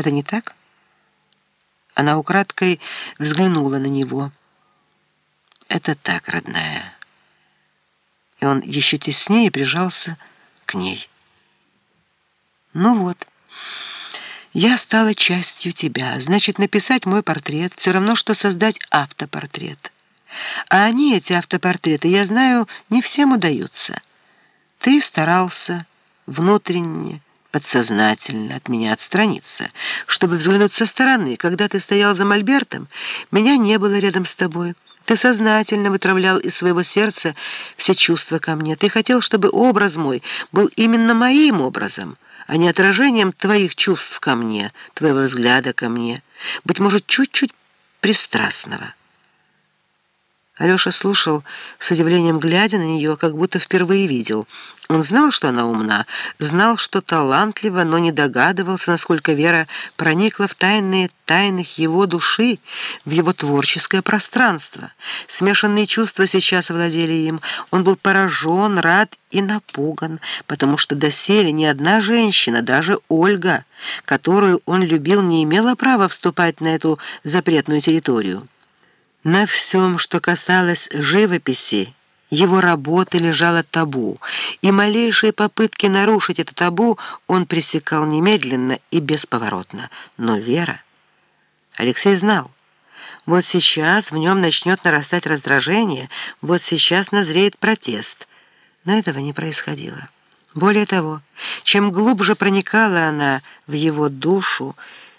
Это не так? Она украдкой взглянула на него. Это так, родная. И он еще теснее прижался к ней. Ну вот, я стала частью тебя. Значит, написать мой портрет все равно, что создать автопортрет. А они, эти автопортреты, я знаю, не всем удаются. Ты старался внутренне, подсознательно от меня отстраниться, чтобы взглянуть со стороны. Когда ты стоял за мольбертом, меня не было рядом с тобой. Ты сознательно вытравлял из своего сердца все чувства ко мне. Ты хотел, чтобы образ мой был именно моим образом, а не отражением твоих чувств ко мне, твоего взгляда ко мне, быть может, чуть-чуть пристрастного». Алеша слушал, с удивлением глядя на нее, как будто впервые видел. Он знал, что она умна, знал, что талантлива, но не догадывался, насколько Вера проникла в тайные тайных его души, в его творческое пространство. Смешанные чувства сейчас владели им. Он был поражен, рад и напуган, потому что доселе ни одна женщина, даже Ольга, которую он любил, не имела права вступать на эту запретную территорию. На всем, что касалось живописи, его работы лежало табу, и малейшие попытки нарушить это табу он пресекал немедленно и бесповоротно. Но Вера... Алексей знал, вот сейчас в нем начнет нарастать раздражение, вот сейчас назреет протест. Но этого не происходило. Более того, чем глубже проникала она в его душу,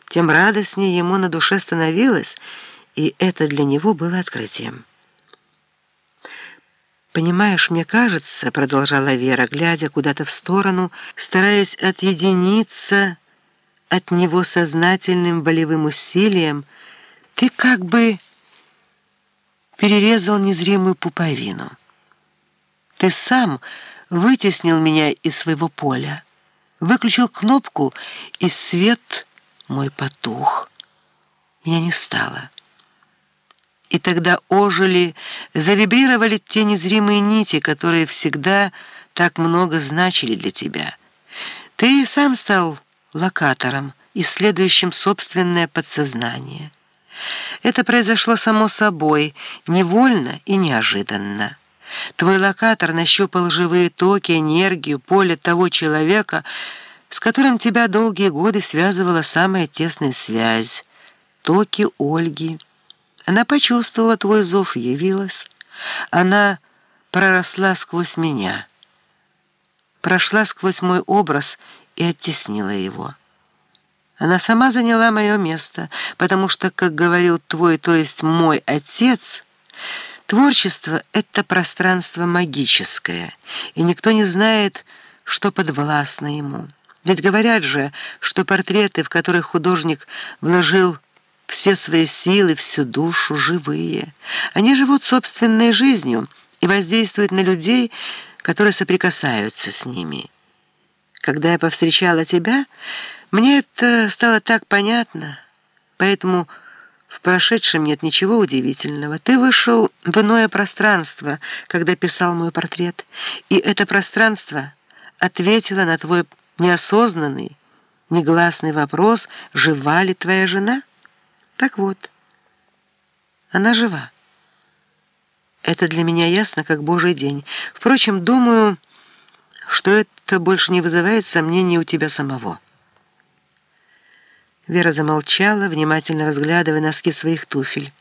тем радостнее ему на душе становилось, и это для него было открытием. «Понимаешь, мне кажется, — продолжала Вера, глядя куда-то в сторону, стараясь отъединиться от него сознательным волевым усилием, ты как бы перерезал незримую пуповину. Ты сам вытеснил меня из своего поля, выключил кнопку, и свет мой потух. Меня не стало» и тогда ожили, завибрировали те незримые нити, которые всегда так много значили для тебя. Ты и сам стал локатором, исследующим собственное подсознание. Это произошло само собой, невольно и неожиданно. Твой локатор нащупал живые токи, энергию, поле того человека, с которым тебя долгие годы связывала самая тесная связь, токи Ольги, она почувствовала твой зов явилась. Она проросла сквозь меня, прошла сквозь мой образ и оттеснила его. Она сама заняла мое место, потому что, как говорил твой, то есть мой отец, творчество — это пространство магическое, и никто не знает, что подвластно ему. Ведь говорят же, что портреты, в которых художник вложил все свои силы, всю душу живые. Они живут собственной жизнью и воздействуют на людей, которые соприкасаются с ними. Когда я повстречала тебя, мне это стало так понятно, поэтому в прошедшем нет ничего удивительного. Ты вышел в иное пространство, когда писал мой портрет, и это пространство ответило на твой неосознанный, негласный вопрос, жива ли твоя жена?» Так вот, она жива. Это для меня ясно, как божий день. Впрочем, думаю, что это больше не вызывает сомнений у тебя самого. Вера замолчала, внимательно разглядывая носки своих туфель.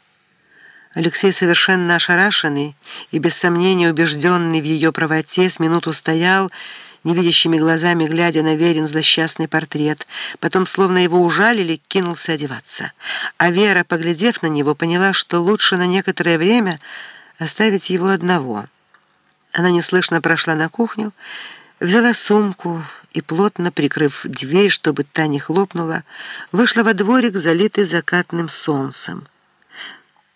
Алексей, совершенно ошарашенный и без сомнения убежденный в ее правоте, с минуту стоял, невидящими глазами глядя на Верин злосчастный портрет. Потом, словно его ужалили, кинулся одеваться. А Вера, поглядев на него, поняла, что лучше на некоторое время оставить его одного. Она неслышно прошла на кухню, взяла сумку и, плотно прикрыв дверь, чтобы та не хлопнула, вышла во дворик, залитый закатным солнцем.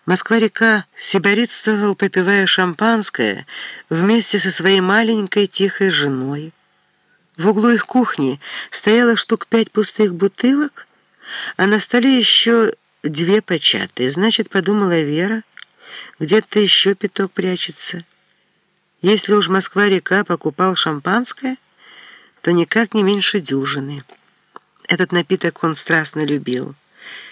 Москва-река сиборитствовал, попивая шампанское, вместе со своей маленькой тихой женой. В углу их кухни стояло штук пять пустых бутылок, а на столе еще две початые. Значит, подумала Вера, где-то еще пяток прячется. Если уж Москва-река покупал шампанское, то никак не меньше дюжины. Этот напиток он страстно любил.